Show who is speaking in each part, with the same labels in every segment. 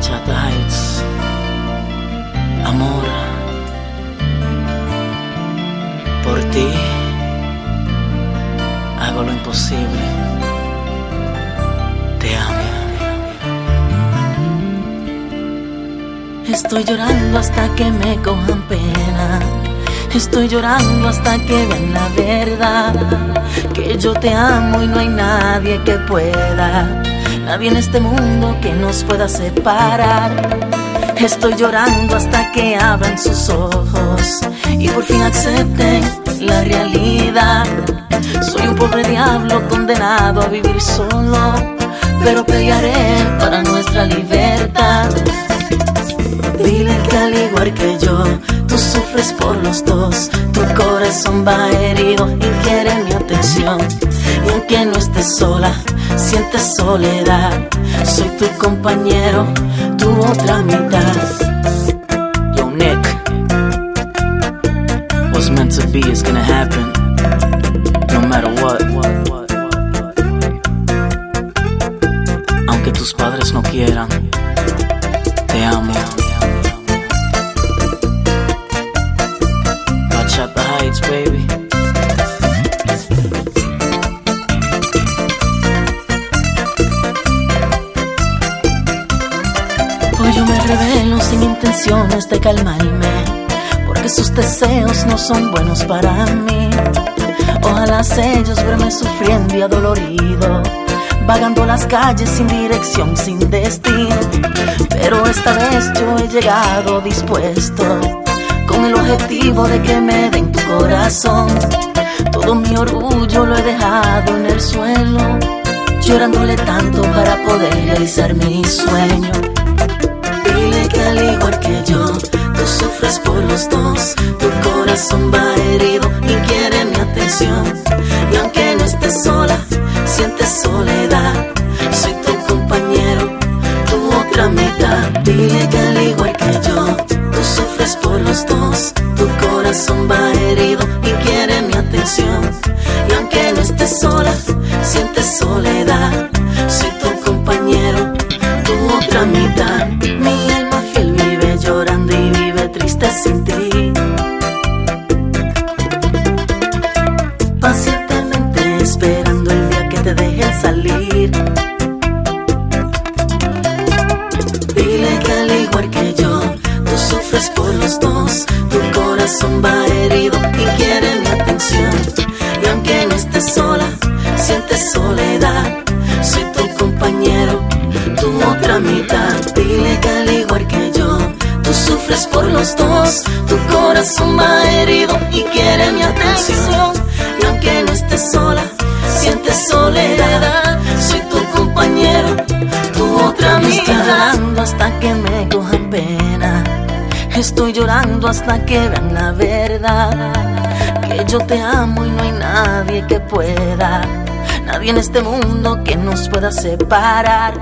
Speaker 1: Bachata Heights. Amor. Por ti hago lo imposible. Te amo. Estoy llorando hasta que me cojan pena. Estoy llorando hasta que vean la verdad. Que yo te amo y no hay nadie que pueda. Nadie en este mundo que nos pueda separar. Estoy llorando hasta que abran sus ojos y por fin acepten la realidad. Soy un pobre diablo condenado a vivir solo, pero pelearé para nuestra libertad. Dile que al igual que yo, sufres por los dos. Tu corazón va herido y quiere mi atención. Y aunque no estés sola, sientes soledad. Soy tu compañero, tu otra mitad. Yo, Nick, what's meant to be is gonna happen, no matter what. Aunque tus padres no quieran, de calmarme, porque sus deseos no son buenos para mí. Ojalá ellos verme sufriendo y adolorido, vagando las calles sin dirección, sin destino. Pero esta vez yo he llegado dispuesto, con el objetivo de que me den tu corazón. Todo mi orgullo lo he dejado en el suelo, llorándole tanto para poder realizar mi sueño. Igual que yo, tú sufres por los dos. Tu corazón va herido y quiere mi atención. Y aunque no estés sola, sientes soledad. Soy tu compañero, tu otra mitad. Dile que al igual que yo, tú sufres por los dos. Tu corazón va herido y quiere mi atención. Y aunque no estés sola, sientes soledad. Soledad. Soy tu compañero, tu otra mitad. Estoy llorando hasta que me cojan pena. Estoy llorando hasta que vean la verdad. Que yo te amo y no hay nadie que pueda. Nadie en este mundo que nos pueda separar.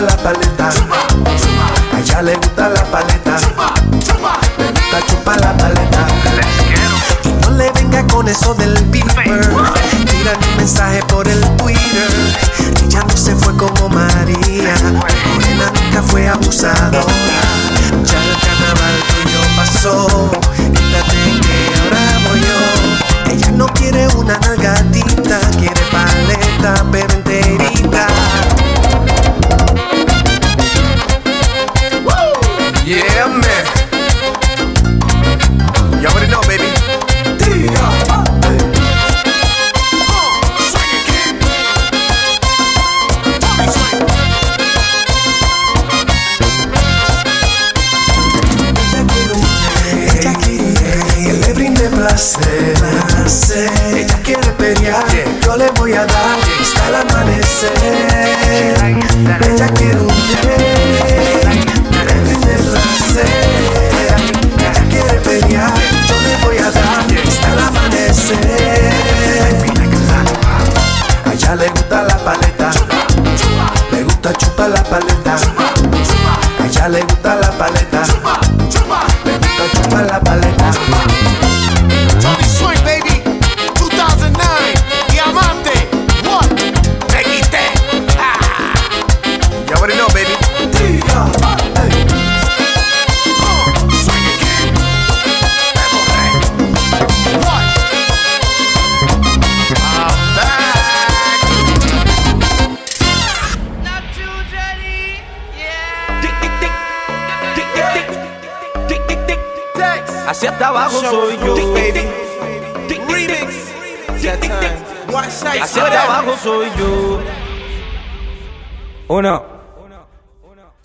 Speaker 2: la
Speaker 3: paleta. A ella le gusta la paleta. Le gusta chupar la paleta.
Speaker 4: Y no le venga con eso del beeper. Tiran un mensaje por el Twitter. Ella no se fue como María. Morena nunca fue abusadora. Ya el carnaval tuyo pasó. Quítate que ahora voy yo. Ella no quiere una nalgadita, quiere paleta, pero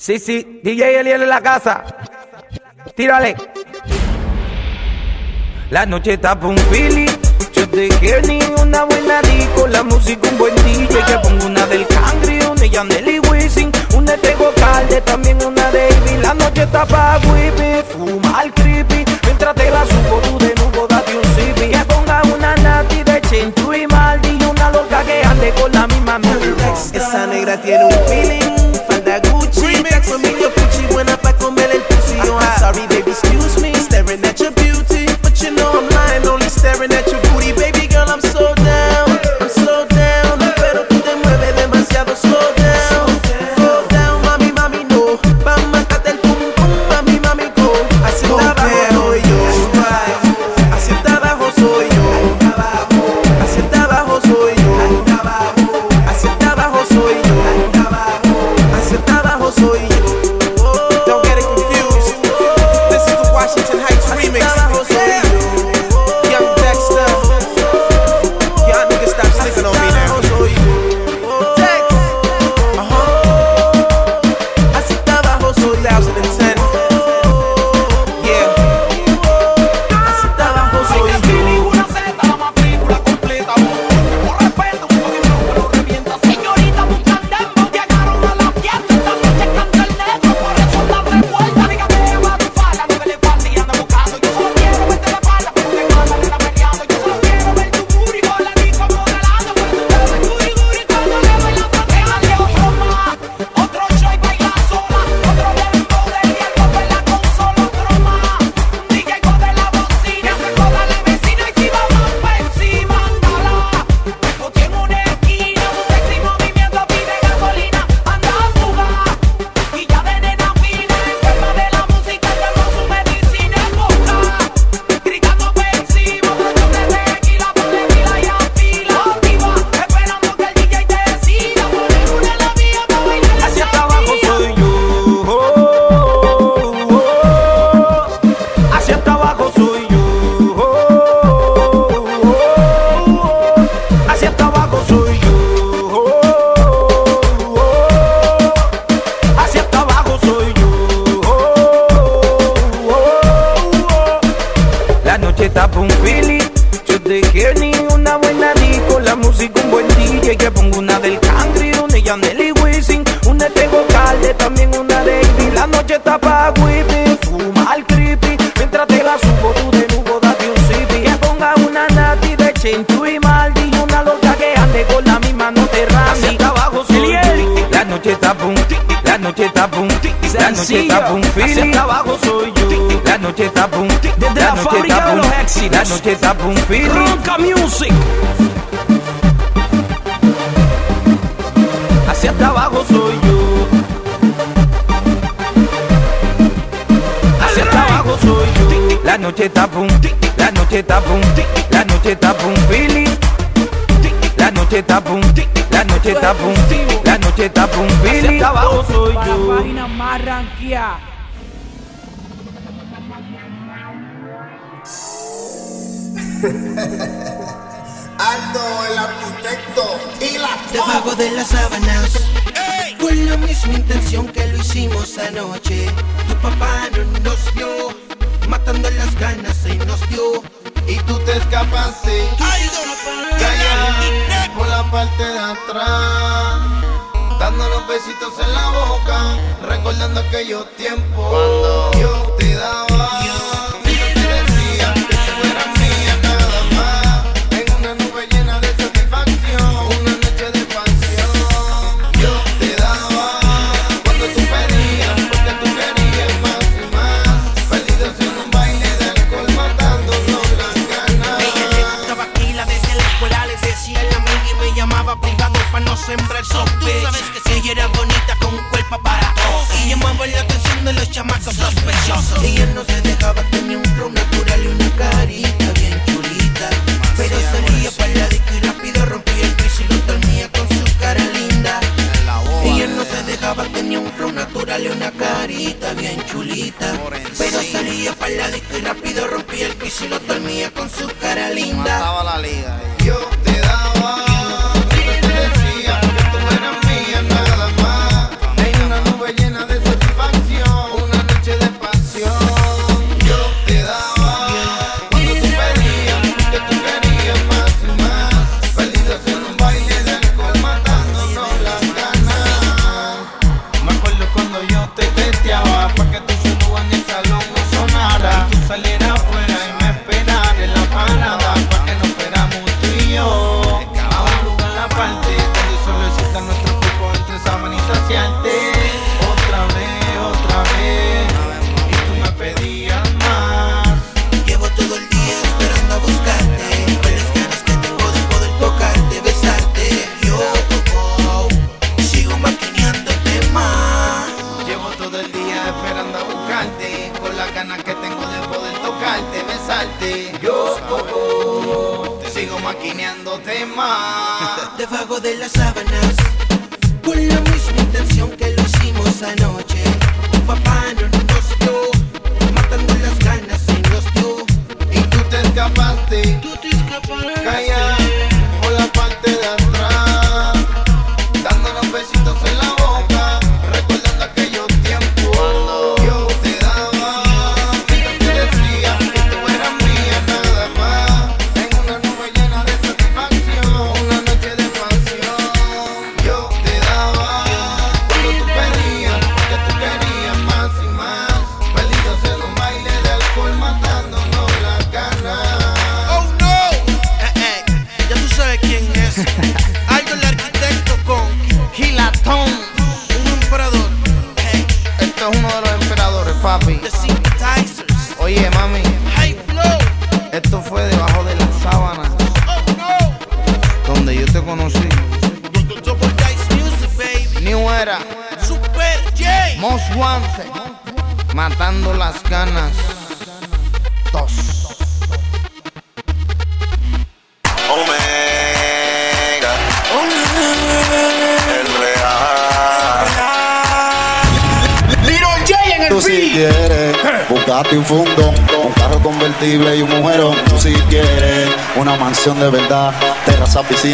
Speaker 5: Sí, sí, DJ Eliel en la casa. Tírale. La noche está pa' un feeling. Yo te quiero ni una buena disco. La música un buen DJ. Que pongo una del Cangri, una de Yandel. Una de Tego Calde, también una de Ivy. La noche está pa' whippy, fumar creepy. Mientras te la subo tú de nuevo, date un zippy. Que ponga una nati de Chenchu y Maldi. Y una loca que ande con la misma mierda.
Speaker 6: Esa negra tiene un feeling,
Speaker 5: también una Ivy. La noche está pa' whippy, fumar creepy. Mientras te la subo tú de nuevo, date un zippy. Que ponga una nati de Chenchu y Maldi. Una loca que ande con la misma no te rami. Hacia abajo soy yo. La noche está un, la noche está un, la noche está feeling. Hacia abajo soy yo. La noche está un,
Speaker 7: Desde la fábrica de los éxitos.
Speaker 5: La noche está feeling.
Speaker 7: Ronca Music.
Speaker 5: Hacia hasta abajo soy noche está pum, la noche está pum, la noche está pum feeling. La noche está pum, la noche está pum, la noche está. Hacia hasta abajo soy
Speaker 8: Para
Speaker 5: yo.
Speaker 8: página más ranqueada.
Speaker 9: Aldo, el arquitecto y la
Speaker 10: Debajo de las sábanas Con la misma intención que lo hicimos anoche Tu papá no nos vio Matando las ganas se nos dio
Speaker 9: Y tú te escapaste. Calla por la parte de atrás. Dando los besitos en la boca. Recordando aquellos tiempos. Cuando yo te daba
Speaker 10: sembrar sospecha. Tú sabes que si ella era bonita con un cuerpo barato Y llamaba la atención de los chamacos sospechosos. Ella no se dejaba, tenía un flow natural y una carita bien chulita. Pero salía para la disco y rápido rompía el piso y lo dormía con su cara linda. Ella no se dejaba, tenía un flow natural y una carita bien chulita. Pero salía para la disco y rápido rompía con su cara linda.
Speaker 9: Mataba la liga. Yo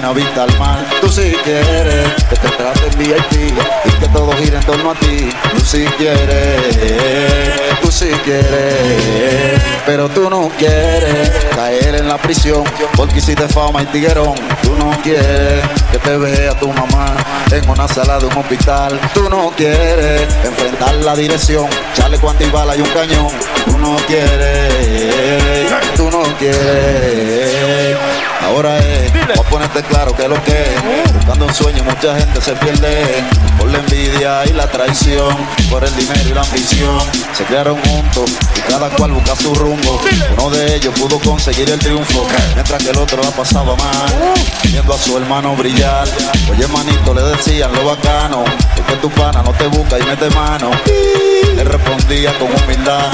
Speaker 11: piscina, vista al mar. Tú si quieres, que te traten VIP y que todo gire en torno a ti. Tú si quieres, tú si quieres, pero tú no quieres caer en la prisión porque hiciste fama y tiguerón. Tú no quieres que te vea tu mamá en una sala de un hospital. Tú no quieres enfrentar la dirección, chaleco antibala y un cañón. Tú no quieres, tú no quieres. Ahora es, voy a ponerte claro que lo que es. Buscando un sueño, mucha gente se pierde por la envidia y la traición, por el dinero y la ambición. Se crearon juntos y cada cual busca su rumbo. Uno de ellos pudo conseguir el triunfo, mientras que el otro la pasaba mal, viendo a su hermano brillar. Oye, manito, le decían lo bacano, porque tu pana no te busca y mete mano. Él respondía con humildad.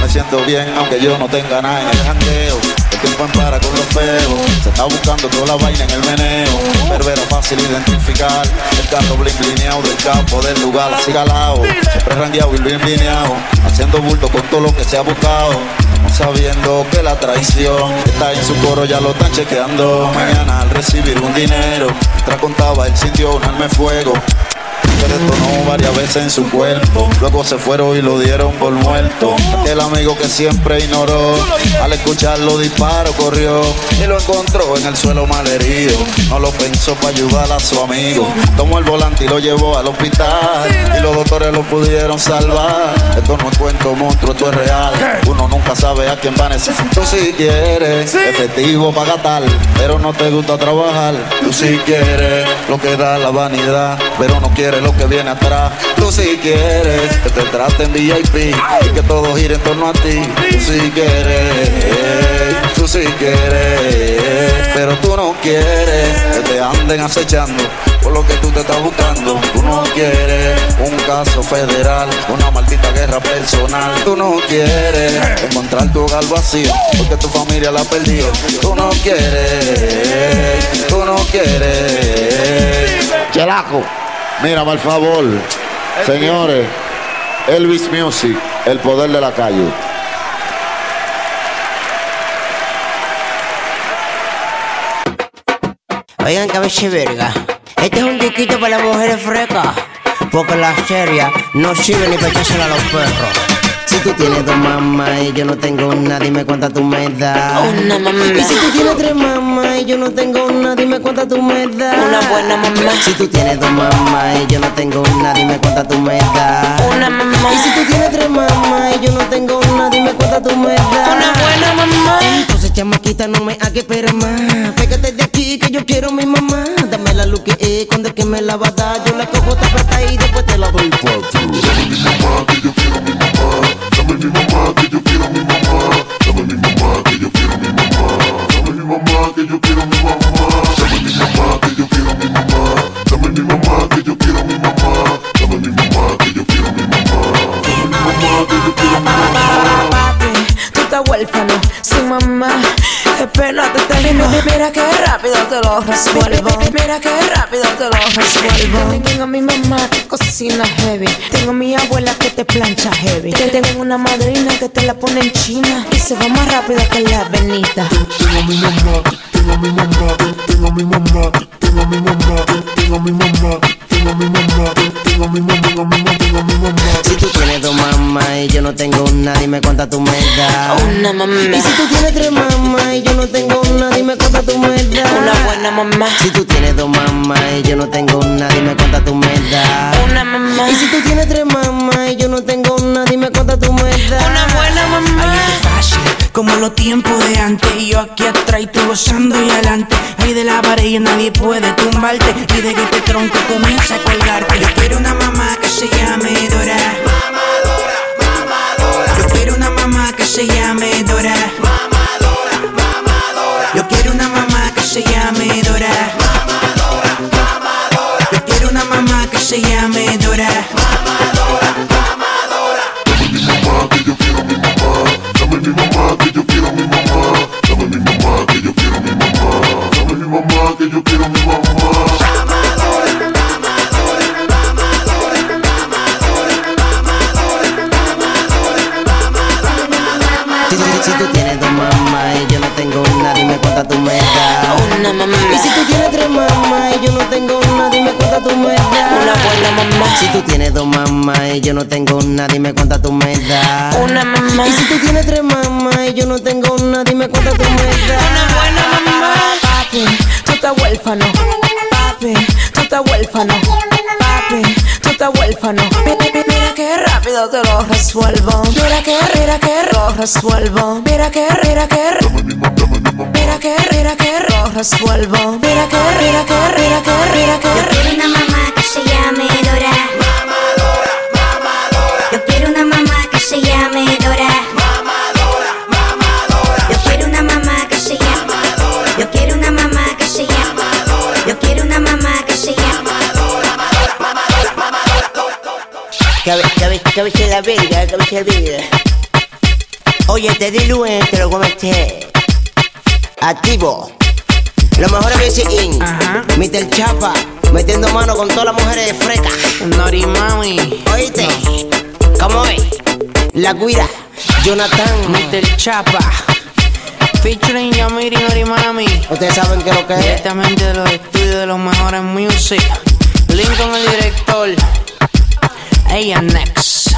Speaker 11: Me siento bien aunque yo no tenga nada en el jangueo. El tiempo empara con los feos. Se está buscando toda la vaina en el meneo. Pero fácil identificar. El carro blin blineado del campo del lugar así galao. Siempre rangueado y bien blineado Haciendo bulto con todo lo que se ha buscado Sabiendo que la traición está en su coro ya lo están chequeando. Mañana al recibir un dinero Mientras contaba él sintió un arma de fuego que detonó varias veces en su cuerpo. Luego se fueron y lo dieron por muerto. Aquel amigo que siempre ignoró, al escuchar los disparos corrió y lo encontró en el suelo mal herido. No lo pensó para ayudar a su amigo. Tomó el volante y lo llevó al hospital. Y los doctores lo pudieron salvar. Esto no es cuento monstruo, esto es real. Uno nunca sabe a quién va a necesitar. Tú si quieres, efectivo para gastar, pero no te gusta trabajar. Tú si quieres lo que da la vanidad, pero no quieres lo que viene atrás. Tú si quieres que te traten VIP y que todo gire en torno a ti. Tú si quieres, tú si quieres, pero tú no quieres que te anden acechando por lo que tú te estás buscando. Tú no quieres un caso federal, una maldita guerra personal. Tú no quieres encontrar tu hogar vacío porque tu familia la ha perdido. Tú no quieres, tú no quieres. Chelaco, Mira, por favor, señores, Elvis Music, el poder de la calle.
Speaker 12: Oigan, cabeza verga. Este es un diquito para las mujeres frescas, porque la serie no sirve ni para echársela a los perros. Si tú tienes dos mamás y yo no tengo una, dime cuánta tú me das.
Speaker 13: Una mamá.
Speaker 12: Y si tú tienes tres mamás y yo no tengo una, dime cuánta tú me das.
Speaker 13: Una buena mamá.
Speaker 12: Si tú tienes dos mamás y yo no tengo una, dime cuánta tú me das.
Speaker 13: Una mamá.
Speaker 12: Y si tú tienes tres mamás y yo no tengo una, dime cuánta tú me das.
Speaker 13: Una buena mamá.
Speaker 12: Entonces, chamaquita, no me hagas esperar más. Pégate de aquí que yo quiero mi mamá. Dame la luz que es, cuando es que me la va a dar. Yo la cojo, te y después te la doy
Speaker 13: Mira que rápido te lo resuelvo. Mira que rápido te lo resuelvo. Tengo a mi mamá que cocina heavy. Tengo a mi abuela que te plancha heavy. Te tengo una madrina que te la pone en china. Y se va más rápido que la avenida.
Speaker 14: Tengo a mi mamá, tengo a mi mamá, tengo a mi mamá, tengo a mi mamá, tengo a mi mamá,
Speaker 12: Si tú tienes dos mamás y yo no tengo una, dime cuánta tú me das.
Speaker 13: Una mamá.
Speaker 12: Y si tú tienes tres mamás y yo no tengo una, dime cuánta tú me das.
Speaker 13: Una buena mamá.
Speaker 12: Si tú tienes dos mamás y yo no tengo una, dime cuánta tú me das.
Speaker 13: Una mamá.
Speaker 12: Y si tú tienes tres mamás y yo no tengo una, dime cuánta tú me das.
Speaker 13: Una buena mamá.
Speaker 15: Como los tiempos de antes. Y yo aquí atrás y tú gozando y adelante. Ahí de la y nadie puede tumbarte. Y de que este tronco comienza a colgarte. Yo quiero una mamá que se llame Dora. Yo quiero una mamá que se llame Dora. Yo
Speaker 12: Si tú tienes dos mamás y yo no tengo una, dime cuánta tú me das.
Speaker 13: Una mamá.
Speaker 12: Y si tú tienes tres mamás y yo no tengo una, dime cuánta tú me das.
Speaker 13: Una buena mamá. Papi, tú estás huérfano. Papi, tú estás huérfano. Papi, tú estás huérfano. Mi- mi- mi- Mira que rápido te lo resuelvo. Mira que, mira que lo resuelvo. Mira que, mira que. Mira que, mira que lo resuelvo. Mira que, mira que, mira que, mira que.
Speaker 16: Yo quiero una mamá que se llame
Speaker 12: cabe, cabeza la verga, cabeza la verga. Oye, te di luen, te lo comete. Activo. Los mejores BCIN. Mr. Chapa. Metiendo mano con todas las mujeres frecas.
Speaker 15: Nori mami.
Speaker 12: Oíste. ¿Cómo es? La guira. Jonathan.
Speaker 15: Mr. Chapa. Featuring Yamiri Nori Mami.
Speaker 12: Ustedes saben que lo que es.
Speaker 15: Directamente de los estudios de los mejores music. Lincoln el director. ANX,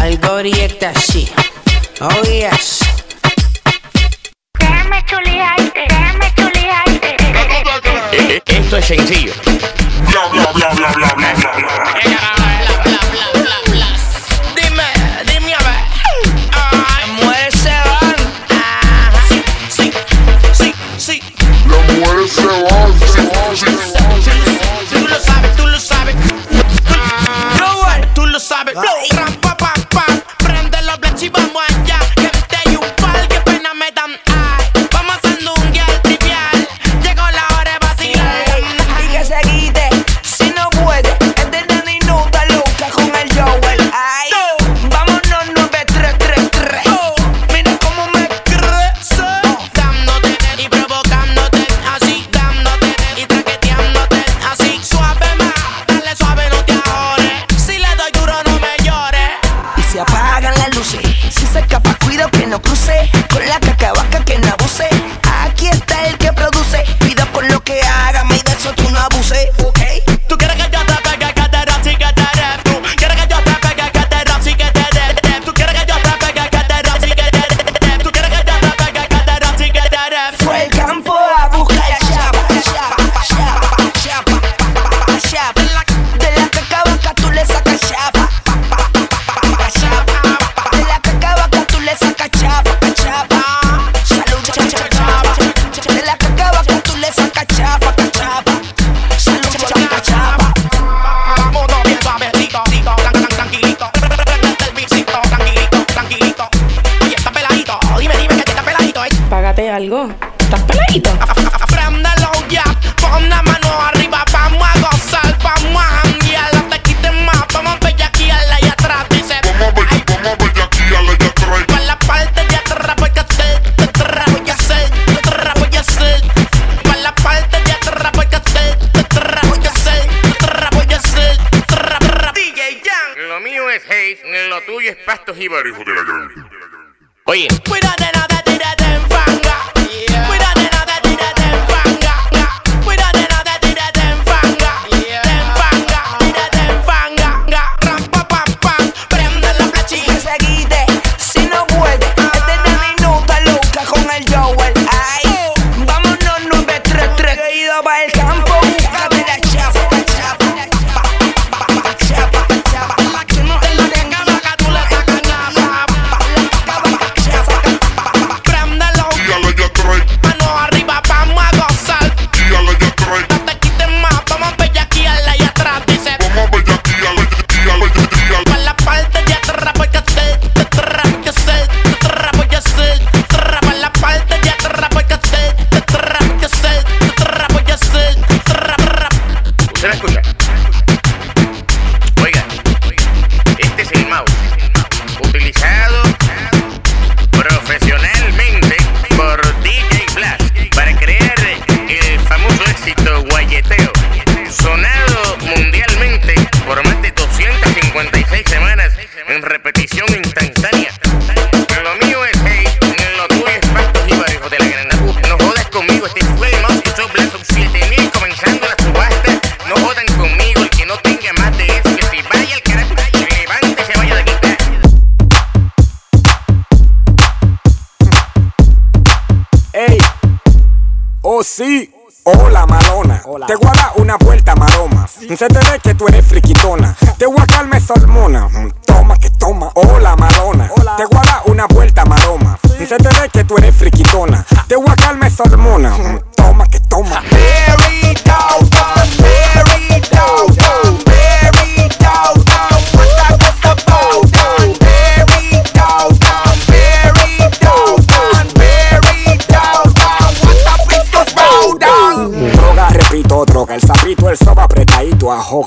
Speaker 15: Algoriac este Taxi. Oh yes.
Speaker 16: Déjame chulearte, déjame chulearte.
Speaker 17: Eh,
Speaker 15: eh, eh, esto
Speaker 18: es
Speaker 19: sencillo. Bla, bla, bla, bla, bla, bla, bla, bla. the
Speaker 6: side, blow. no crucé con la
Speaker 20: sí, hola malona. Te voy a dar una vuelta maroma. Se te ve que tú eres friquitona. Te voy a calmar esa hormona. Mm, Toma que toma, hola malona. Te voy a dar una vuelta maroma. Se te ve que tú eres friquitona. Te voy a calmar esa hormona. Mm, Toma que toma.
Speaker 6: Very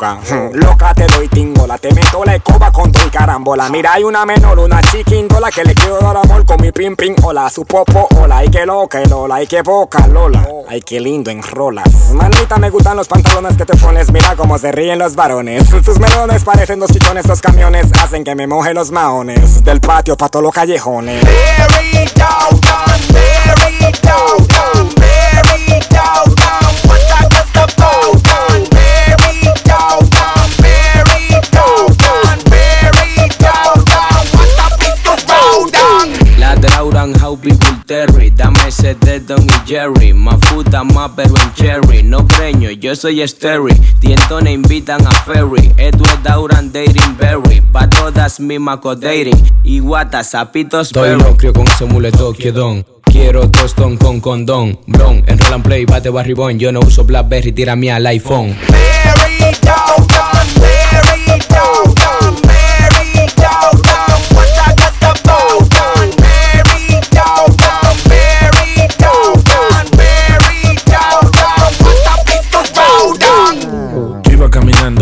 Speaker 20: Hmm, Loca, te doy tingola, te meto la escoba con tu carambola. Mira, hay una menor, una chiquindola que le quiero dar amor con mi pim pim. Hola, su popo, hola, ay que loca, lola, ay que boca, lola. Ay, qué lindo en rolas. Manita, me gustan los pantalones que te pones, mira cómo se ríen los varones. Tus melones parecen dos chichones, los camiones hacen que me moje los maones. Del patio pa' los callejones.
Speaker 21: Terry, dame ese de Don y Jerry, más puta más pero en cherry, no preño, yo soy Sterry, tientones invitan a Ferry, esto es Dauran Dating Berry, pa' todas mi maco dating, y guata, zapitos
Speaker 22: Estoy locrio con ese muleto quiedón. Quiero tostón con condón. Blon, enroll and play, bate barribón. Yo no uso Blackberry, tírame al iPhone.
Speaker 6: Very down, down, very down,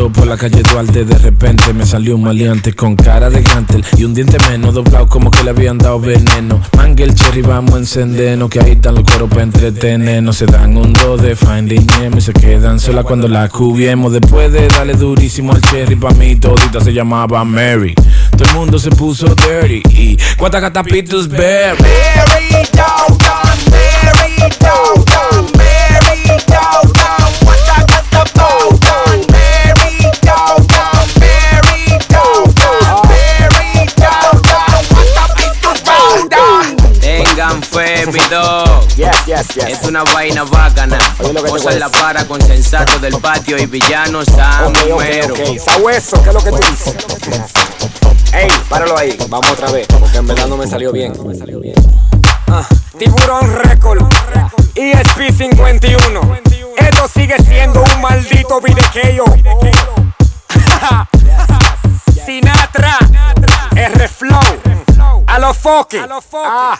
Speaker 23: por la calle Duarte, de repente me salió un maleante con cara de gantel y un diente menos doblado como que le habían dado veneno. Mangue el cherry, vamos a que ahí están los coros para entretenernos. Se dan un do de Finding Nemo y se quedan sola cuando la cubiemos. Después de darle durísimo al cherry, pa' mí todita se llamaba Mary. Todo el mundo se puso dirty y cuántas gatapitos bear.
Speaker 6: Very down, down, down, down,
Speaker 21: Es una vaina bacana. Cosa la para con sensato del patio y villanos samumero.
Speaker 20: Ok, Sabueso, ¿qué es lo que tú dices? Ey, páralo ahí, vamos otra vez, porque en verdad no me salió bien. Ah, Tiburón Record, ESP 51. Esto sigue siendo un maldito videqueo. Sinatra, R Flow, a los foques. Ah.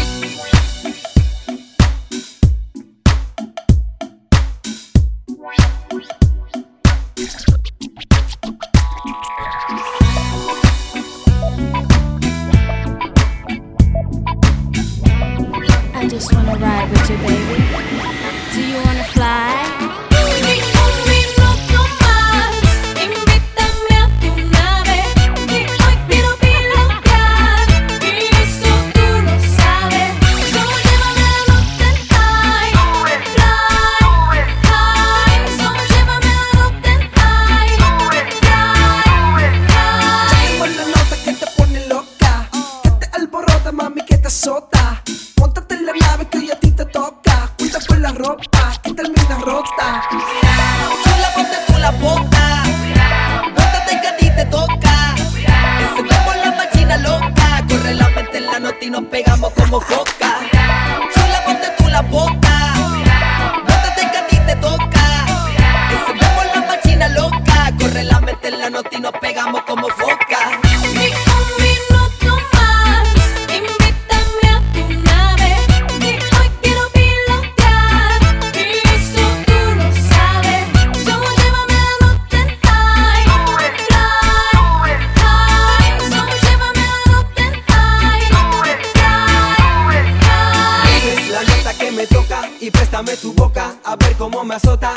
Speaker 20: que me toca y préstame tu boca a
Speaker 24: ver cómo me azota.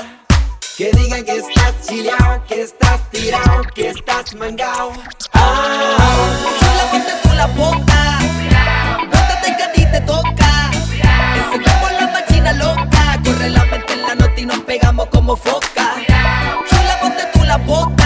Speaker 24: Que digan que estás chileado, que estás tirado, que estás mangao. Ah, la ponte tú la boca, póntate que a ti te toca. Encendemos por la máquina loca, corre la mente en la nota y nos pegamos como foca.
Speaker 19: la ponte tú la
Speaker 25: boca.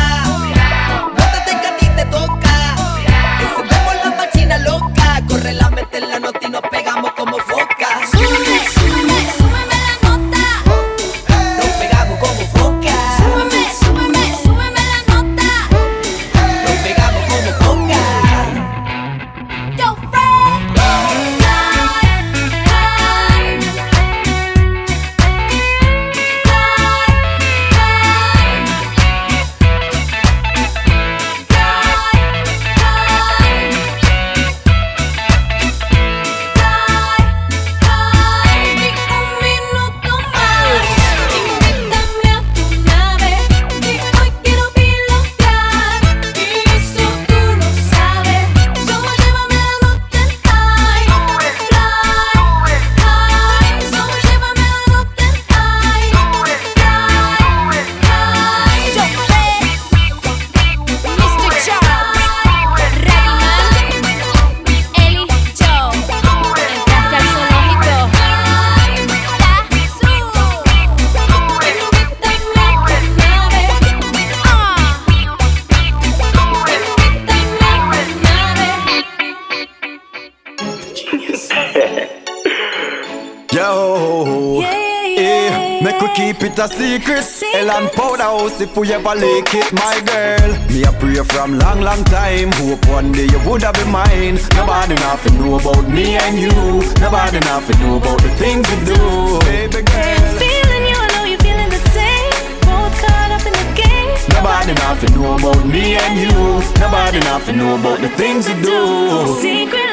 Speaker 25: Secret. Elan powder house if we ever leak it, my girl. Me a pray from long, long time. Hope one day you woulda be mine. Nobody nothing know about me and you. Nobody nothing know about the things we do, baby girl.
Speaker 19: Feeling you, I know you're feeling the same. Both caught up in the game.
Speaker 25: Nobody nothing know about me and you. Nobody nothing know about the things we do.
Speaker 19: Secret.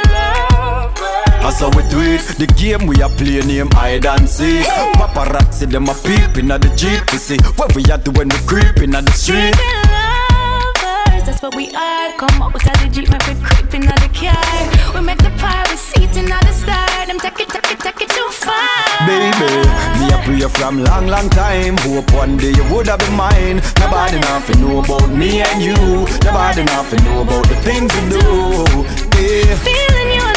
Speaker 25: That's how we do it. The game we are playing name hide and seek. Paparazzi them a peeping at the jeep. You see what we are doing we creeping at the street.
Speaker 19: Lovers, that's what we are. Come up with the Jeep, my friend creeping out the car. We make the pirate seat and the star. Them take it, take it, take it too far.
Speaker 25: Baby, me a pray from long, long time. Hope one day you woulda be mine. Nobody nothing know about me and you. Nobody nothing know about the things we do. Yeah.
Speaker 19: Feeling you,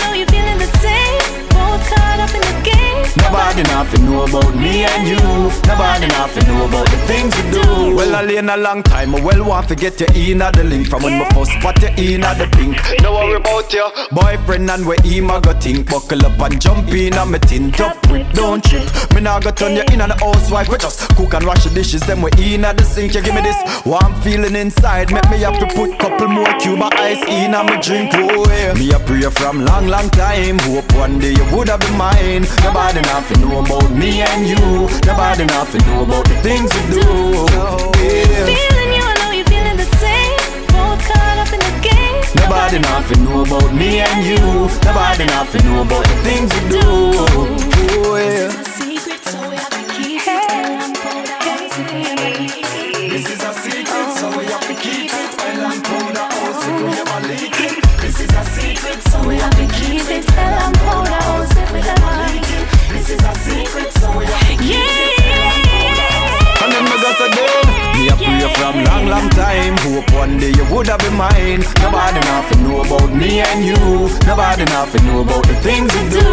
Speaker 19: caught up in the game.
Speaker 25: Nobody nothing know about me and you. Nobody nothing know about the things we do. Well, I lay in a long time. I well want to get you in at the link from when we first spot you in at the pink. No worry about your boyfriend and where he ma go think. Buckle up and jump in and me tint up with don't trip. Me nah go turn you in on the housewife. We just cook and wash the dishes. Then we in at the sink. You give me this warm feeling inside. Make me have to put couple more Cuba ice in and me drink. Oh yeah. Me a pray from long, long time. Hope one day you woulda be mine. Nobody nothing know about me and you. Nobody nothing know about the things we do. Yeah.
Speaker 19: Feeling you, I know you're feeling the same. Both caught up in the game.
Speaker 25: Nobody nothing know about me and you. Nobody nothing know about the things we do. Oh, yeah. Long, long time. Hope one day you woulda be mine. Nobody nothing know about me and you. Nobody nothing know about the things we do.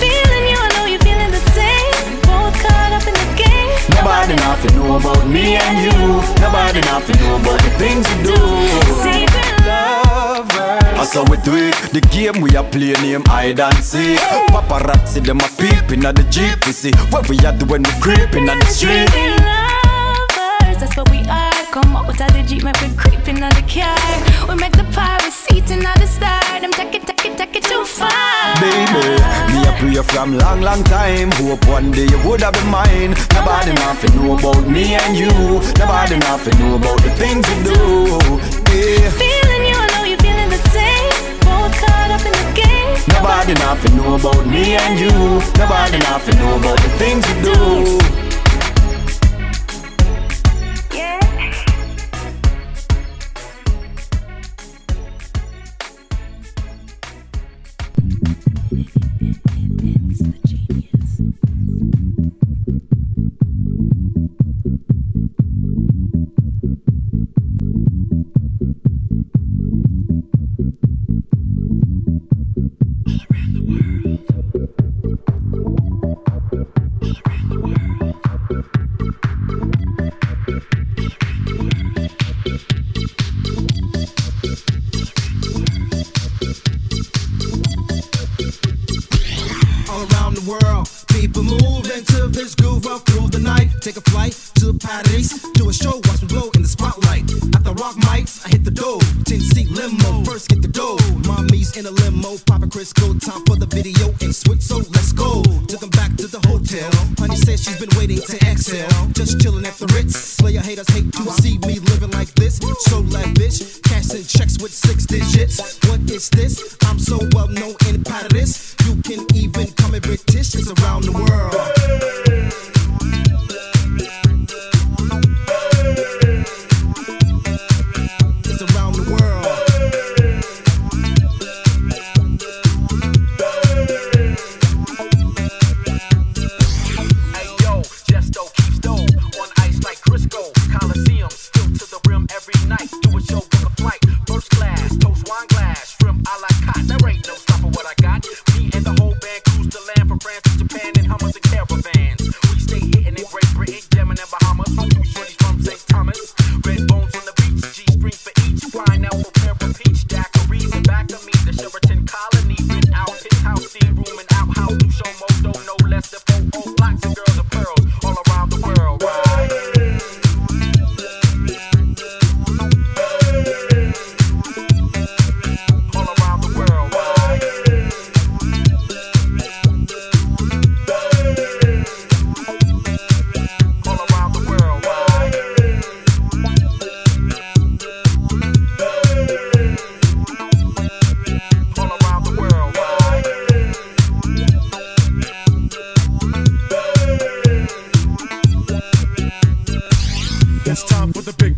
Speaker 19: Feeling you, I know you're feeling the same. Both caught up in the game.
Speaker 25: Nobody nothing know about me and you. Nobody nothing know about the things we do.
Speaker 19: Secret
Speaker 25: That's how we do it The game we are playing name hide and seek. Paparazzi them a peeping at the jeep You see what we are doing we creeping at the street
Speaker 19: Come up with the Jeep, my friend creeping on the car. We make the pirate seat and not the star. Them take it, take it, take it too far.
Speaker 25: Baby, me a pray from long, long time Hope one day you woulda be mine Nobody nothing know about me and you Nobody nothing know about the things we do Yeah.
Speaker 19: Feeling you, I know you're feeling the same. Both caught up in the game.
Speaker 25: Nobody nothing know about me and you Nobody nothing know about the things we do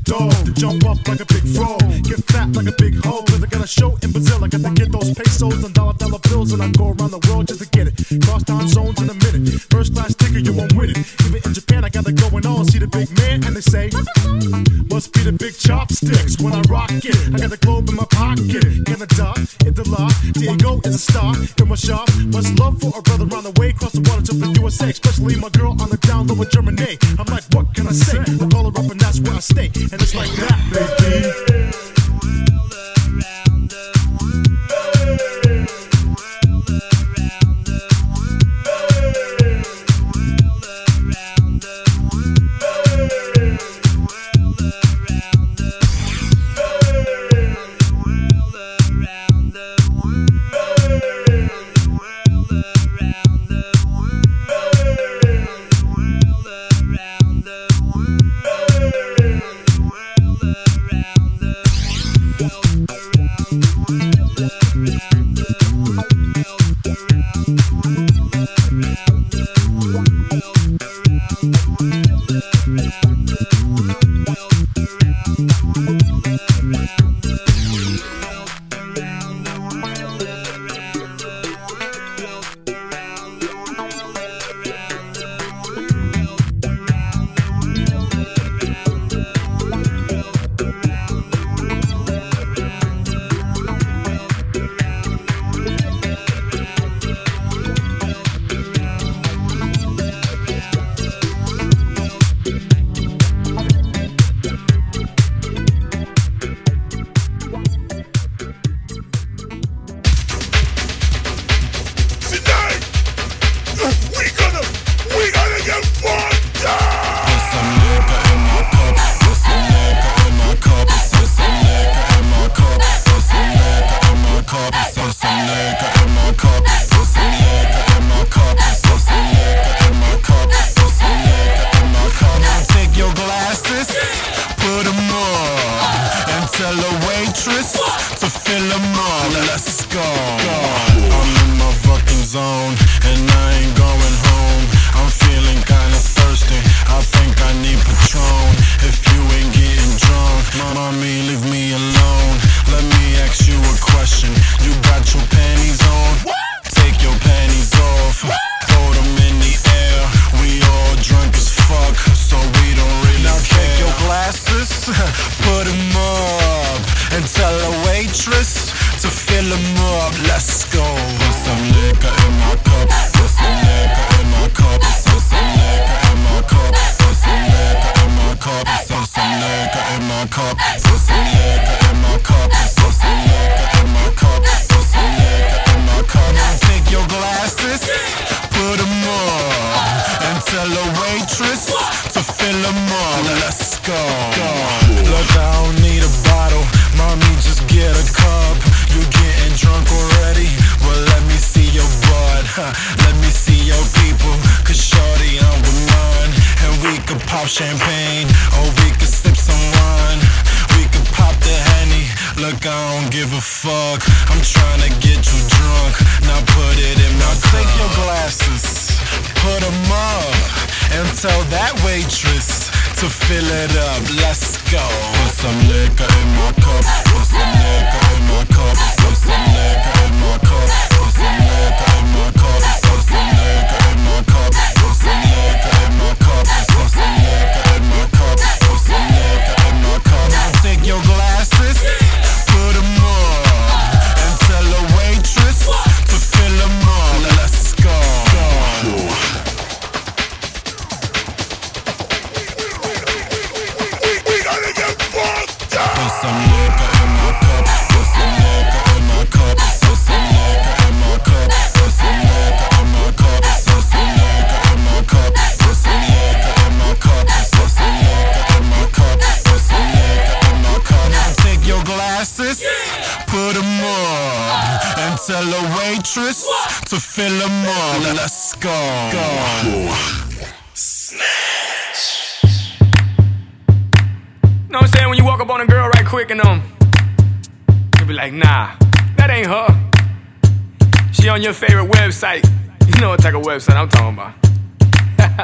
Speaker 26: dog to jump up like a big frog. Get fat like a big hoe, cause I got a show in Brazil. I got to get those pesos and dollar dollar bills, and I go around the world just to get it. Cross time zones in a minute. First class ticket, you won't win it. Even in Japan, I got to going on. See the big man, and they say, Must be the big chopsticks when I rock it. I got the globe in my pocket. Canada, hit the lock. Diego is a star in my shop. Much love for a brother on the way, cross the water to the USA, especially my girl on the down low in Germany. I'm like, What can I say? I call her up, and that's where I stay. And and it's like that, baby.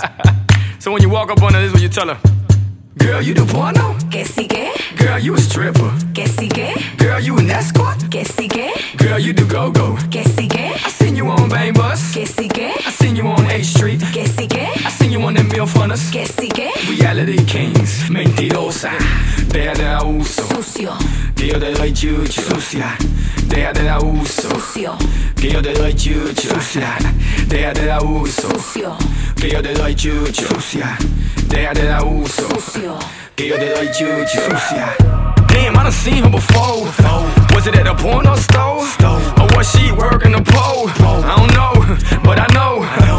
Speaker 27: so
Speaker 22: when you walk up on her, this is what you tell her. Girl, you do porno?
Speaker 16: Que sigue?
Speaker 22: Girl, you a stripper.
Speaker 16: Que sigue?
Speaker 22: Girl, you an escort?
Speaker 16: Que sigue?
Speaker 22: Girl, you do go-go.
Speaker 16: Que sigue?
Speaker 22: I seen you on Bang Bus.
Speaker 16: Que sigue?
Speaker 22: I seen you on 8th Street.
Speaker 16: Que sigue?
Speaker 22: I seen you on them Milf Hunters.
Speaker 16: Que sigue?
Speaker 22: Reality Kings, mentirosa, deja de dar uso.
Speaker 16: Sucio.
Speaker 22: Que yo te doy chucho. Sucia, de.
Speaker 16: Sucio.
Speaker 22: Que yo te doy chucho. Sucia, de.
Speaker 16: Sucio.
Speaker 22: Que yo te doy chucho. Sucia, de.
Speaker 16: Sucio.
Speaker 22: Que yo te doy chucho. Sucia. Damn, I done seen her before. Was it at a porno store? Or was she working the pole? I don't know, but I know.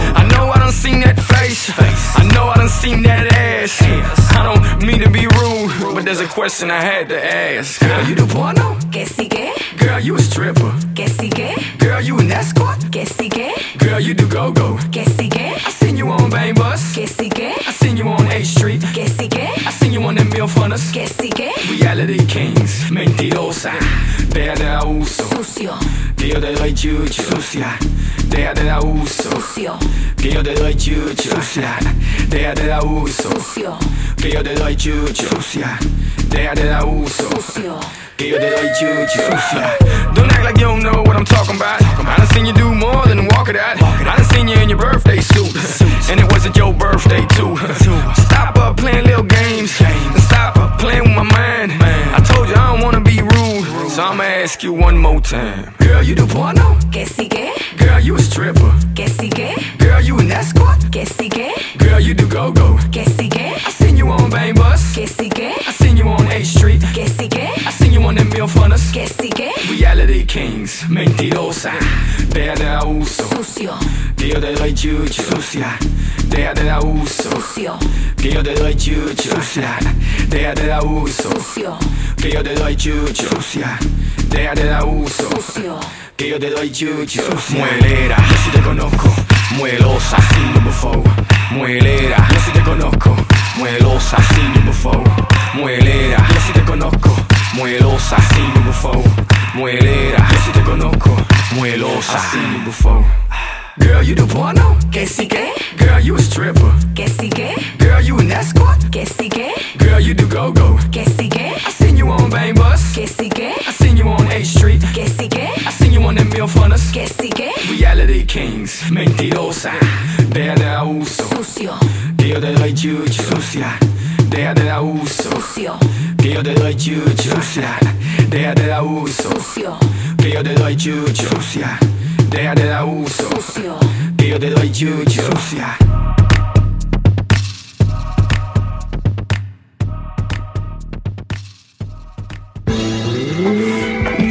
Speaker 22: I know I done seen that face. I know I done seen that ass. I don't mean to be rude, but there's a question I had to ask. Girl, you do porno?
Speaker 16: Que sigue?
Speaker 22: Girl, you a stripper.
Speaker 16: Que sigue?
Speaker 22: Girl, you an escort?
Speaker 16: Que sigue?
Speaker 22: Girl, you do go-go.
Speaker 16: Que sigue?
Speaker 22: I seen you on Bang Bus.
Speaker 16: Que sigue?
Speaker 22: I seen you on 8th Street.
Speaker 16: Que sigue?
Speaker 22: I seen you on them Milf Hunters.
Speaker 16: Que sigue?
Speaker 22: Reality Kings, mentirosa, deja de dar uso.
Speaker 16: Sucio.
Speaker 22: Que yo te doy chucho. Sucia, deja de dar uso.
Speaker 16: Sucio.
Speaker 22: Que yo te doy chucho. Sucia, deja de dar uso.
Speaker 16: Sucio.
Speaker 22: Que yo te doy chucho. Sucia, deja de dar uso.
Speaker 16: Sucio.
Speaker 22: Que yo te doy chucho. Sucia. Don't act like you don't know what I'm talking about. I done seen you do more than walk it out. I done seen you in your birthday suit. And it wasn't your birthday too. Stop up playing little games. So I'ma ask you one more time. Girl, you do porno?
Speaker 16: Que sigue?
Speaker 22: Girl, you a stripper.
Speaker 16: Que sigue?
Speaker 22: Girl, you an escort?
Speaker 16: Que sigue?
Speaker 22: Girl, you do go-go.
Speaker 16: Que sigue?
Speaker 22: I seen you on Bang Bus. I seen you on them Milf Hunters.
Speaker 16: Que sigue?
Speaker 22: Reality Kings, mentirosa, deja de dar uso.
Speaker 16: Sucio.
Speaker 22: Que yo te doy chucho. Sucia, deja de dar uso.
Speaker 16: Sucio.
Speaker 22: Que yo te doy chucho. Sucia, deja de dar uso.
Speaker 16: Sucio.
Speaker 22: Que yo te doy chucho. Sucia, deja de dar uso.
Speaker 16: Sucio.
Speaker 22: Que yo te doy chucho. Muelera, yo sí te conozco. Muelosa, you before. Muelera, yo sí te conozco. Muelosa, you before. Muelera, yo sí te conozco. Muelosa, seen you before. Muelera, yo sí te conozco. Muelosa, seen you before. Girl, you do porno?
Speaker 16: Que sigue?
Speaker 22: Girl, you a stripper.
Speaker 16: Que sigue?
Speaker 22: Girl, you an escort?
Speaker 16: Que sigue?
Speaker 22: Girl, you do go-go.
Speaker 16: Que sigue?
Speaker 22: I seen you on Bang Bus.
Speaker 16: Que sigue?
Speaker 22: I seen you on 8th Street.
Speaker 16: Que sigue?
Speaker 22: I seen you on them Milf Hunters.
Speaker 16: Que sigue?
Speaker 22: Reality Kings, mentirosa, deja de dar uso.
Speaker 16: Sucio.
Speaker 22: Que yo te doy chucho. Sucia, deja de dar uso.
Speaker 16: Sucio.
Speaker 22: Que yo te doy chucho. Sucia, deja de dar uso.
Speaker 16: Sucio.
Speaker 22: Que yo te doy chucho. Sucia, deja de dar uso.
Speaker 16: Sucio.
Speaker 22: Que yo te doy chucho. Sucia.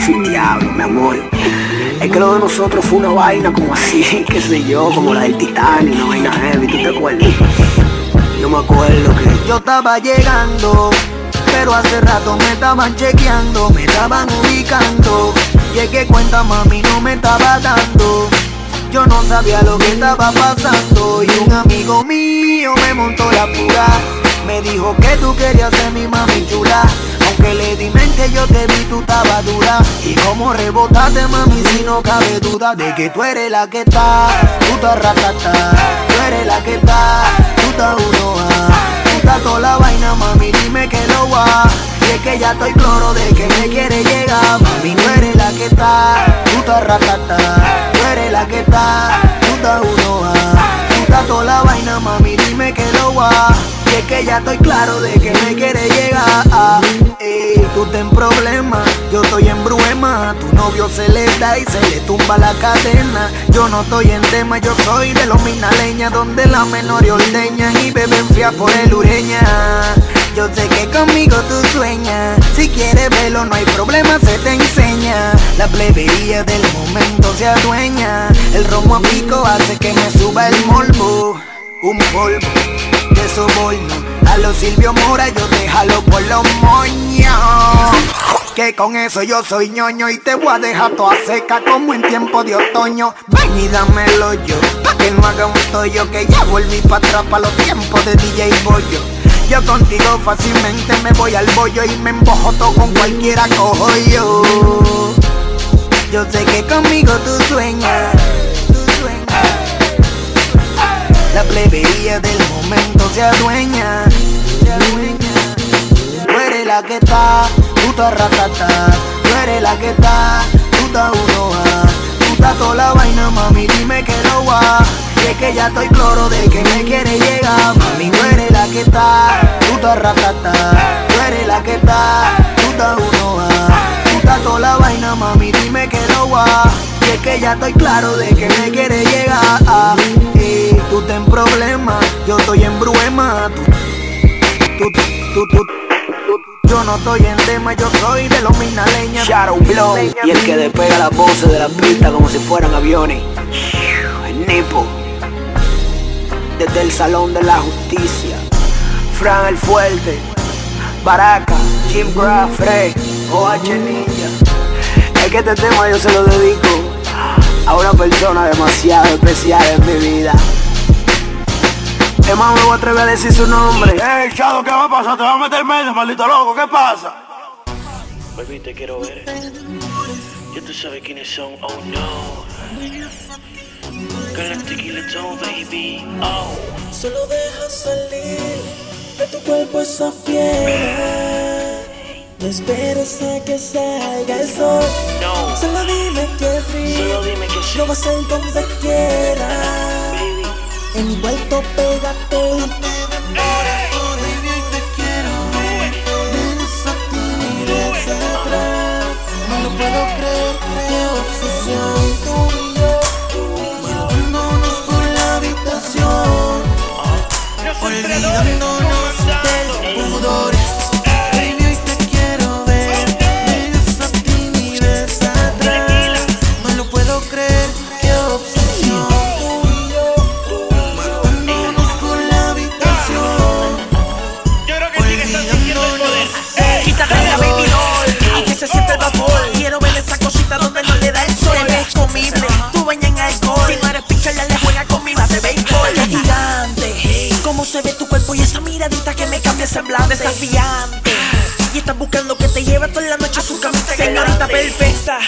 Speaker 28: Sí, diablo, mi amor. Es que lo de nosotros fue una vaina como así, qué sé yo, como la del Titanic, una vaina heavy, ¿tú te acuerdas? Yo me acuerdo que
Speaker 29: Yo estaba llegando, pero hace rato me estaban chequeando, me estaban ubicando. Y es que cuenta mami no me estaba dando. Yo no sabía lo que estaba pasando y un amigo mío me montó la pura. Me dijo que tú querías ser mi mami chula. Aunque le di mente yo te vi, tú estabas dura. Y como rebotaste mami si no cabe duda de que tú eres la que está. Tú estás ratata, tú eres la que está. Tú estás uno a. Tú estás toda la vaina mami, dime que lo va. Y es que ya estoy cloro de que me quiere llegar. Mami, tú eres la que está. Tú estás ratata, tú eres la que está. Estás uno a. Tú toda la vaina mami, dime que lo va. Y es que ya estoy claro de que me quiere llegar. Ey, tú ten problema, yo estoy en bruema. Tu novio se le da y se le tumba la cadena. Yo no estoy en tema, yo soy de los minaleñas, donde la menor ordeñan y beben fría por el ureña. Yo sé que conmigo tú sueñas. Si quieres verlo, no hay problema, se te enseña. La plebería del momento se adueña. El romo a pico hace que me suba el morbo. Un polvo de soborno. A los Silvio Mora yo te jalo por los moños. Que con eso yo soy ñoño y te voy a dejar toda seca como en tiempo de otoño. Ven y dámelo yo, pa' que no haga un tollo que ya volví pa' atrás pa' los tiempos de DJ Bollo. Yo contigo fácilmente me voy al bollo y me embojo todo con cualquiera cojo yo. Yo sé que conmigo tú sueñas, Plebería del momento se adueña, se adueña. Tú eres la que está, estás ratata. Tú eres la que está, tú estás uno a. Tú estás toda la vaina, mami, dime que lo va. Y es que ya estoy cloro de que me quiere llegar. Mami, tú eres la que está, estás ratata. Tú eres la que está, tú estás uno a. Tú estás toda la vaina, mami, dime que lo va. Y es que ya estoy claro de que me quiere llegar. Tú ten problema, yo estoy en bruema. Tú, tú, tú, yo no estoy en tema, yo soy de los minaleñas.
Speaker 28: Shadow Blow y el que despega las voces de la pista como si fueran aviones. El Nipo. Desde el Salón de la Justicia. Fran el Fuerte. Baraca, Jim Fred, OH Ninja. Es que este tema yo se lo dedico a una persona demasiado especial en mi vida. Es más, me voy a atrever a decir su nombre.
Speaker 26: Ey, Chado, ¿qué va a pasar? ¿Te vas a meter medio, maldito loco? ¿Qué pasa?
Speaker 30: Baby, te quiero ver. Ya tú sabes quiénes son, oh no. Galactic y Let's go, baby, oh.
Speaker 10: Solo deja salir de tu cuerpo esa fiera. No esperes a que salga el sol.
Speaker 30: No.
Speaker 10: Solo dime que sí.
Speaker 30: Solo dime que sí.
Speaker 10: Lo vas a ir donde quiera. Envuelto, pégate. No te demores, oh, baby, hoy te quiero ver. Vienes a ti, miras atrás. No lo puedo creer, qué obsesión tú y yo. Llevándonos por la habitación. Olvidándonos del pudor. Tú bañas en alcohol. Si no eres pitcher, ya le juega con mi base de béisbol. Qué gigante, cómo se ve tu cuerpo y esa miradita que me cambia semblante. Desafiante. Y estás buscando que te lleve toda la noche a su camita. Señorita perfecta,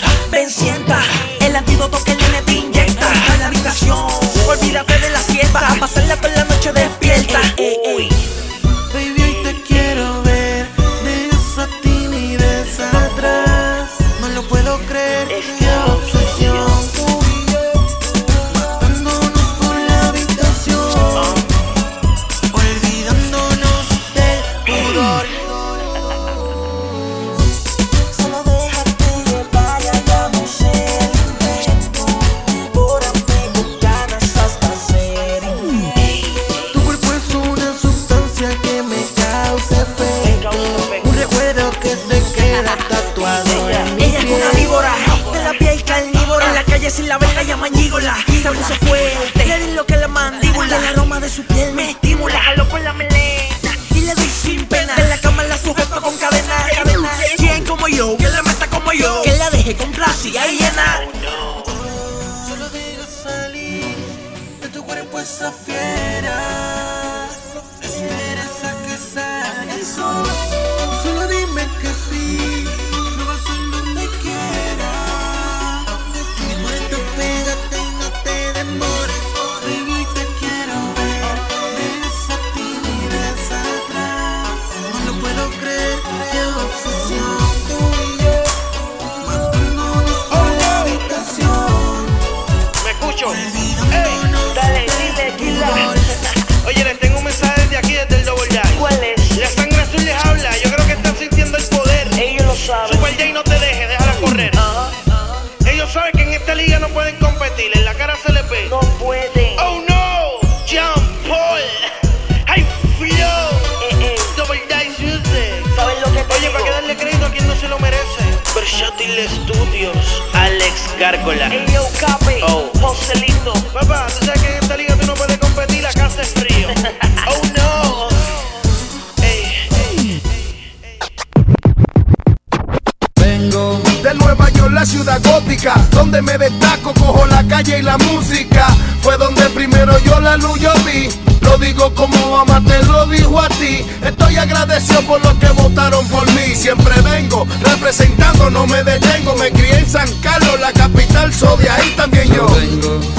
Speaker 9: agradecido por lo que votaron por mí. Siempre vengo representando, no me detengo. Me crié en San Carlos, la capital, soy de ahí también yo.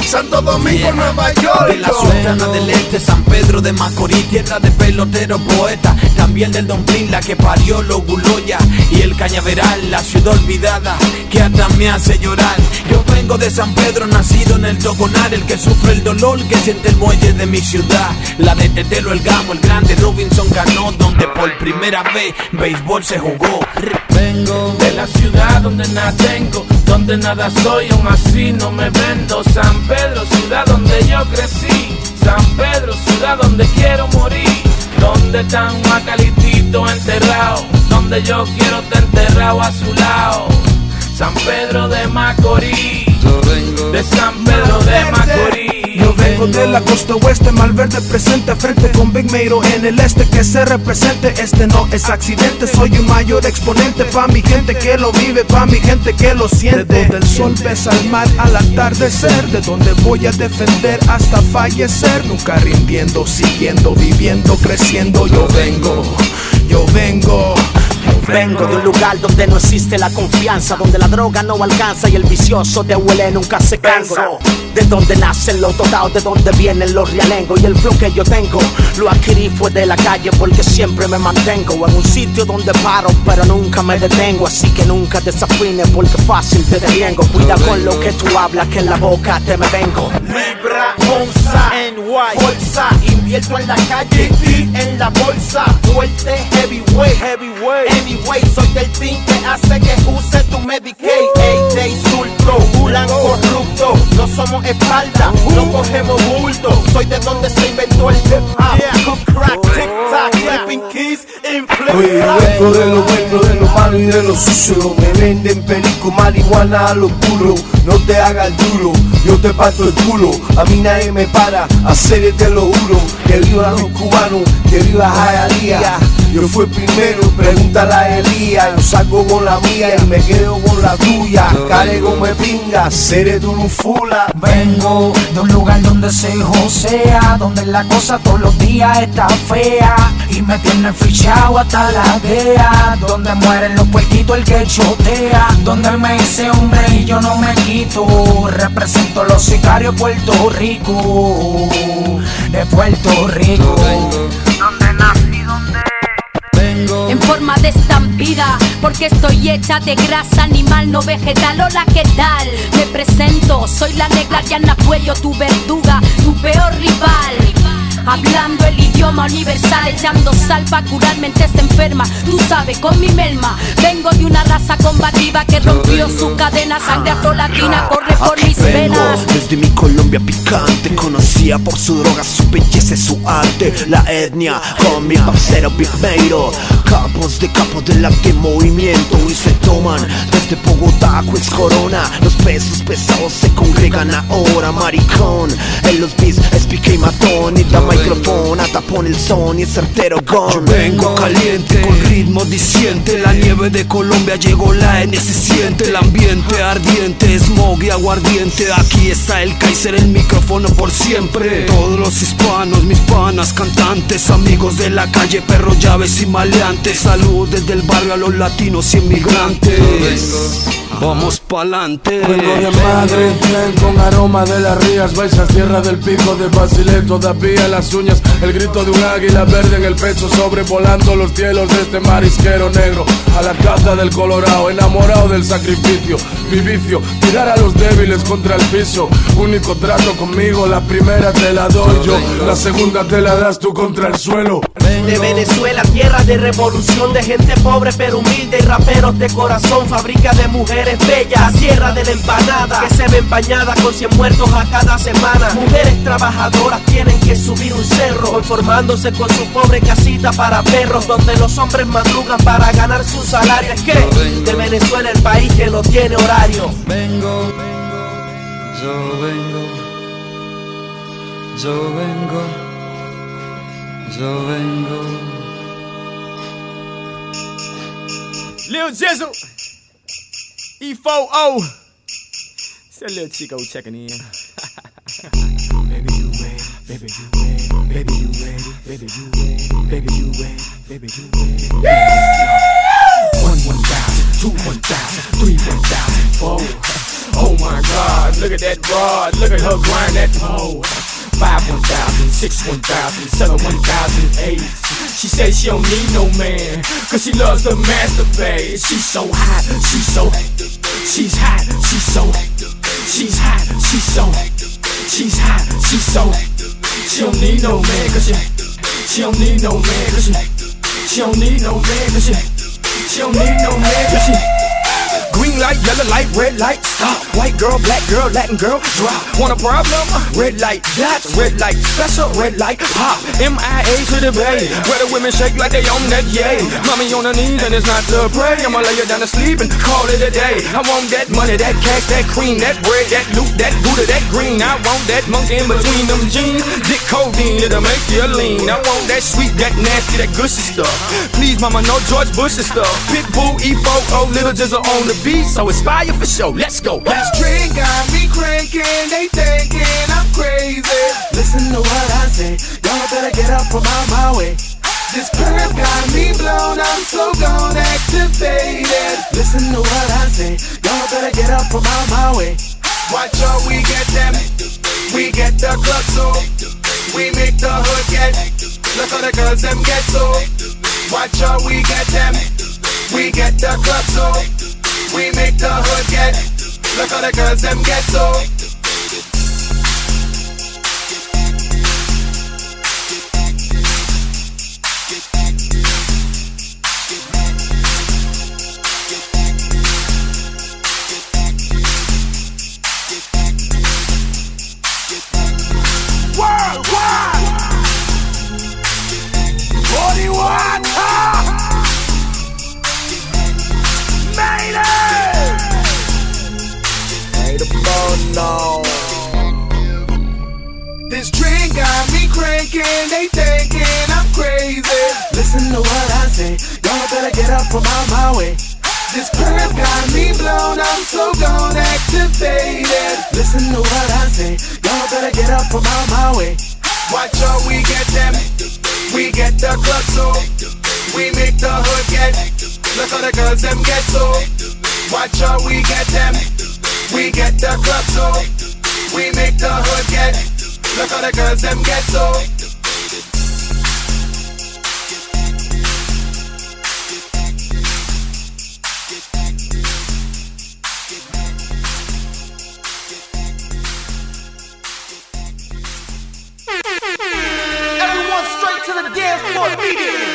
Speaker 9: Santo Domingo, Nueva York.
Speaker 29: De la Sultana del Este, San Pedro de Macorís, tierra de pelotero poeta. También del Don Plin, la que parió los Guloya. Y el Cañaveral, la ciudad olvidada, que hasta me hace llorar. Yo vengo de San Pedro, nacido en el Toconar, el que sufre el dolor que siente el muelle de mi ciudad. La de Tetelo, el Gamo, el grande Robinson ganó, donde por primera vez béisbol se jugó.
Speaker 31: Vengo de la ciudad donde nada donde nada soy, aún así no me vendo. San Pedro, ciudad donde yo crecí. San Pedro, ciudad donde quiero morir. Donde están Macalitito enterrado, donde yo quiero te enterrado a su lado. San Pedro de Macorís, de San Pedro de Macorís.
Speaker 32: Vengo de la costa oeste, Malverde presente frente con Big Mero en el este que se represente. Este no es accidente, soy un mayor exponente pa' mi gente que lo vive, pa' mi gente que lo siente. De donde el sol besa al mar al atardecer, de donde voy a defender hasta fallecer. Nunca rindiendo, siguiendo, viviendo, creciendo. Yo vengo, yo vengo.
Speaker 33: Vengo de un lugar donde no existe la confianza, donde la droga no alcanza y el vicioso de huele nunca se cansa. De donde nacen los dotados, de donde vienen los realengos y el flow que yo tengo lo adquirí fue de la calle porque siempre me mantengo en un sitio donde paro pero nunca me detengo, así que nunca desafines porque fácil te deriengo. Cuida con lo que tú hablas que en la boca te me vengo.
Speaker 34: Libra, onza, NY, bolsa, invierto en la calle y en la bolsa, fuerte, heavyweight, heavyweight, soy del team que hace que use tu Medicaid, ey, te insulto, plan corrupto, no somos espalda, no cogemos bulto, soy de donde se inventó el hip hop, cook crack, tic tac, flipping keys,
Speaker 9: Oye, yo vengo de lo bueno, de lo malo y de lo sucio. Me venden perico, marihuana a lo puro. No te hagas duro, yo te parto el culo. A mí nadie me para, hacer te lo juro. Que viva los cubanos, que viva Jayalía. Yo fui primero, pregúntale a Elías. Yo salgo con la mía y me quedo con la tuya. Carego me pinga, seré tu fula.
Speaker 35: Vengo de un lugar donde se josea, donde la cosa todos los días está fea y me tienen fichado hasta la DEA, donde mueren los puerquitos el que chotea, donde me hice hombre y yo no me quito, represento los sicarios de Puerto Rico, de Puerto Rico.
Speaker 36: En forma de estampida, porque estoy hecha de grasa animal, no vegetal. Hola, ¿qué tal? Me presento, soy la negra Diana Puello, tu verduga, tu peor rival. Hablando el idioma universal, echando sal para curar mentes enfermas. Tú sabes, con mi melma, vengo de una raza combativa que rompió su cadena. Sangre afrolatina corre por mis
Speaker 29: Vengo
Speaker 36: venas.
Speaker 29: desde mi Colombia picante Conocida por su droga, su belleza su arte La etnia con mi parcero Big Mero Capos de capos del arte en movimiento Y se toman desde Bogotá, Queens Corona Los pesos pesados se congregan ahora Maricón En los beats es pique y matón Y dama micrófono pone el son y es certero
Speaker 32: Yo
Speaker 29: gone
Speaker 32: vengo caliente con ritmo diciente La nieve de Colombia llegó la N se siente El ambiente ardiente, smog y aguardiente Aquí está el Kaiser, el micrófono por siempre. Todos los hispanos, mis panas, cantantes Amigos de la calle, perros, llaves y maleantes Salud desde el barrio a los latinos y inmigrantes. Vamos pa'lante.
Speaker 26: Vengo de madre, tren con aroma de las rías Baixas tierra del pico de Basile Todavía las uñas, el grito de un águila verde en el pecho Sobrevolando los cielos de este marisquero negro. A la caza del colorado, enamorado del sacrificio Mi vicio, tirar a los débiles contra el piso. Único trato conmigo, la primera te la doy yo La segunda te la das tú contra el suelo.
Speaker 33: De Venezuela, tierra de revolución, de gente pobre pero humilde y raperos de corazón, fábrica de mujeres bellas, tierra de la empanada, que se ve empañada con 100 muertos a cada semana. Mujeres trabajadoras tienen que subir un cerro, conformándose con su pobre casita para perros, donde los hombres madrugan para ganar su salario. Es que de Venezuela el país que no tiene horario.
Speaker 37: Vengo, yo vengo, yo vengo, yo vengo.
Speaker 22: Lil Jizzle, E4O. It's that little Chico checking in. Baby, you ready? Baby, you ready? Baby, you ready? Baby, you ready? Baby, you ready? Baby, you ready? One one thousand, two one thousand, three one thousand, four. Oh my God! Look at that rod! Look at her grind that pole. Five one thousand, six one thousand, seven one thousand, eight. She says she don't need no man, cause she loves to masturbate. She's so hot, she's so, she's hot, she's so, she's hot, she's so, she's hot, she's so. She don't need no man, cause she, she don't need no man, cause she, she don't need no man, cause she, she don't need no man, cause she.
Speaker 38: Green light, yellow light, red light, stop. White girl, black girl, Latin girl, drop. Want a problem? Red light, dots, red light, special, red light, pop. MIA to the bay. Where the women shake like they own that yay. Mommy on her knees and it's not to pray. I'ma lay her down to sleep and call it a day. I want that money, that cash, that cream, that bread, that loot, that Buddha, that green. I want that monkey in between them jeans. Dick codeine, it'll make you lean. I want that sweet, that nasty, that gushy stuff. Please, mama, no George Bush stuff. Pitbull, E4O, little jizzle on the beat. So inspire for show. Let's go.
Speaker 9: This drink got me cranking, they thinking I'm crazy.
Speaker 33: Listen to what I say, y'all better get up from out my way.
Speaker 9: This curve got me blown, I'm so gone activated.
Speaker 33: Listen to what I say, y'all better get up from out my way.
Speaker 9: Watch out, we get them, we get the club so we make the hood get. Look how the girls them get so. Watch out, we get them, we get the club so we make the hood get. Look how the girls them get so. This drink got me cranking, they thinking I'm crazy.
Speaker 33: Listen to what I say, y'all better get up from out my way.
Speaker 9: This curve got me blown, I'm so gone activated.
Speaker 33: Listen to what I say, y'all better get up from out my way.
Speaker 9: Watch out, we get them, we get the club so we make the hood get. Look how the girls them get so. Watch out, we get them, we get the club so we make the hood get. Look how the girls them get so.
Speaker 33: Everyone straight to the dance floor immediately.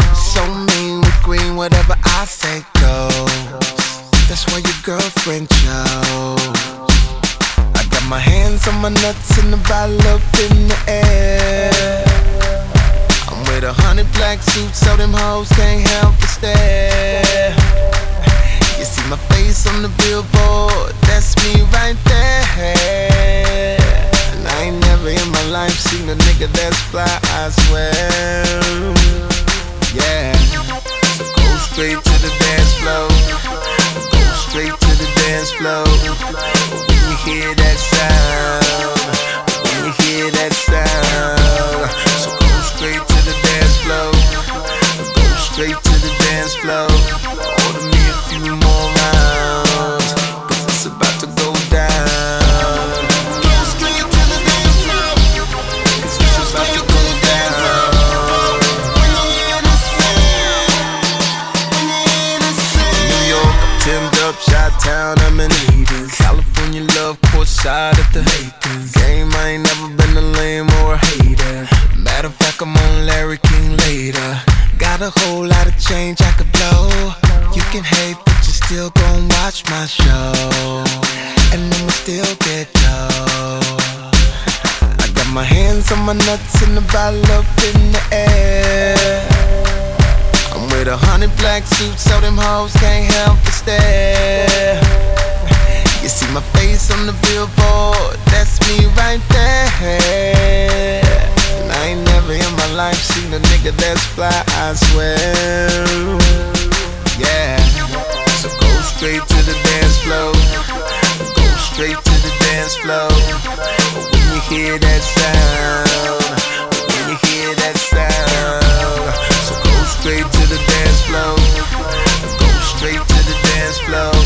Speaker 9: So mean with green, whatever I say goes. That's why your girlfriend chose. I got my hands on my nuts and the bottle up in the air. I'm with a hundred black suits, so them hoes can't help but stare. You see my face on the billboard, that's me right there. And I ain't never in my life seen a nigga that's fly, I swear. Yeah. So go straight to the dance floor. Go straight to the dance floor. When you hear that sound, when you hear that sound. So go straight to the dance floor. Go straight to the dance floor. Order me a few love, courtside at the Lakers. Game, I ain't never been a lame or a hater. Matter of fact, I'm on Larry King later. Got a whole lot of change I could blow. You can hate, but you still gon' watch my show. And I'ma still get dough. I got my hands on my nuts and the bottle up in the air. I'm with a hundred black suits, so them hoes can't help but stare. You see my face on the billboard, that's me right there. And I ain't never in my life seen a nigga that's fly, I swear. Yeah. So go straight to the dance floor. Go straight to the dance floor. When you hear that sound, when you hear that sound. So go straight to the dance floor. Go straight to the dance floor.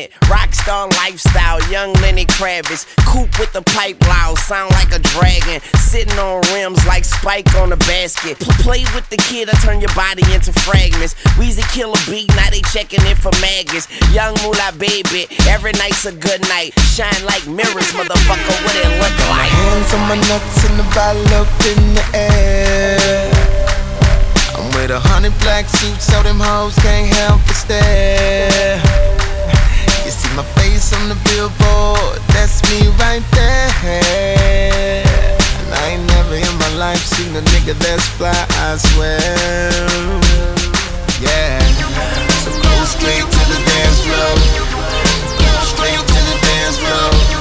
Speaker 39: Magnet, rock star lifestyle, young Lenny Kravitz. Coupe with the pipe loud, sound like a dragon. Sitting on rims like Spike on a basket. Play with the kid, I turn your body into fragments. Weezy kill a beat, now they checking in for maggots. Young moolah baby, every night's a good night. Shine like mirrors, motherfucker, what it look like?
Speaker 9: Hands on my nuts and the bottle up in the air. I'm with a hundred black suits, so them hoes can't help but stare. My face on the billboard, that's me right there. And I ain't never in my life seen a nigga that's fly, I swear. Yeah. So go straight to the dance floor. Go straight to the dance floor.